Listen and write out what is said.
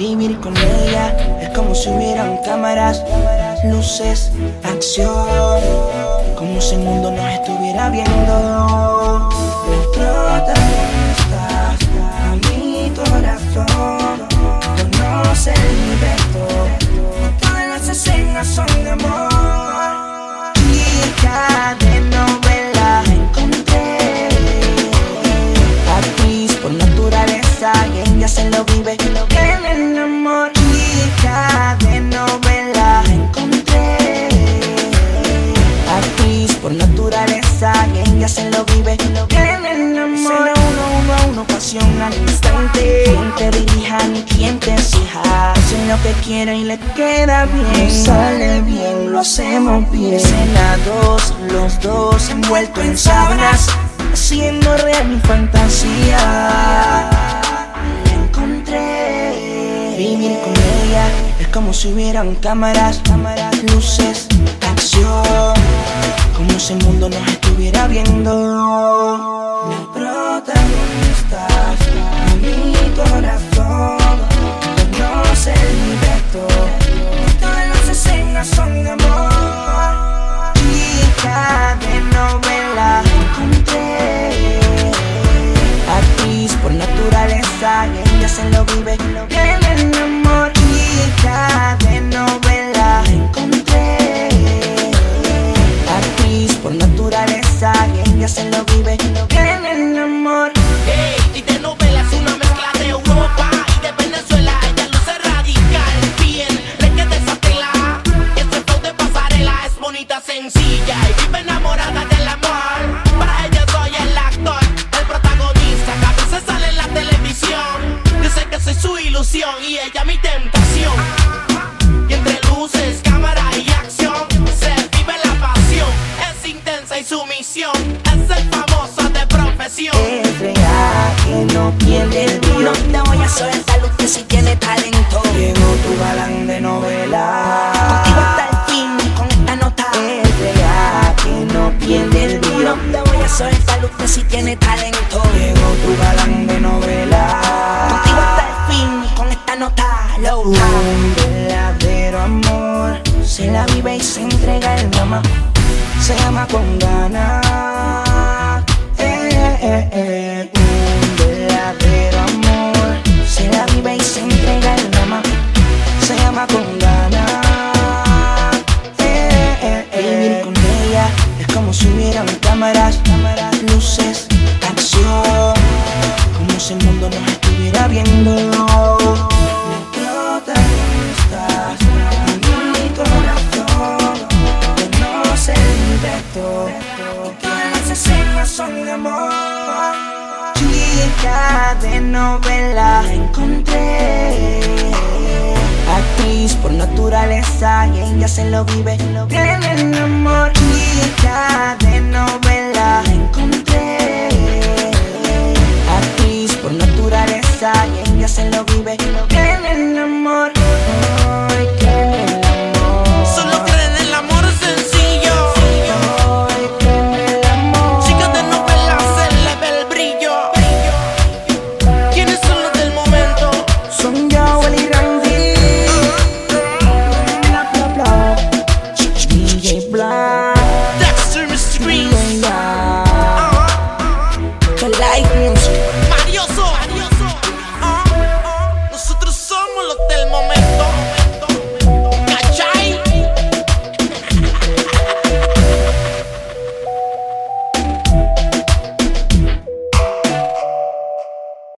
Vivir con ella es como si hubieran cámaras, luces, acción. Como si el mundo nos estuviera viendo. El protagonista, mi corazón, conoce el libreto. Todas las escenas son de amor. Chica de novela encontré. Actriz por naturaleza y ella se lo vive en se lo vive en el amor. Uno, uno a uno, pasión al instante. Quien te dirija ni quien te exija. Hacen lo que quieren y le queda bien. Sale bien, lo hacemos bien. Escena dos, los dos envueltos en sábanas. Haciendo real mi fantasía. Como si hubieran cámaras, cámaras, luces, acción. Como si el mundo nos estuviera viendo. La protagonista, mi corazón, conoce el libreto. Todas las escenas son de amor. Chica de novela encontré. Actriz por naturaleza y ella se lo vive en el se lo vive en el amor. Hey, y de novela es una mezcla de Europa y de Venezuela. Ella luce radical, bien, le queda esa tela. Este flow de pasarela es bonita, sencilla y vive enamorada del amor. Para ella soy el actor, el protagonista que a veces sale en la televisión. Dice que soy su ilusión y ella mi tentación. Y entre luces, cámara ser famosa de profesión. Es real que no pierde el No tiro. te voy a soltar usted si tiene talento. Llegó tu galán de novela. Contigo hasta el fin con esta nota. Es real que no pierde el No tiro. te voy a soltar usted si tiene talento. Llegó tu galán de novela. Contigo hasta el fin con esta nota. Low. Un verdadero amor se la vive y se entrega el drama. Se ama con ganas. Eh, eh, eh. Un verdadero amor se la vive y se entrega el drama. Se ama con ganas. Eh, eh, eh. Vivir con ella es como si hubieran cámaras, cámaras, luces, acción. Como si el mundo nos estuviera viendo. La protagonista, mi corazón, conoce escenas son de amor. Chica de novela encontré. Actriz por naturaleza y ella se lo vive en el amor. Chica de novela. dreams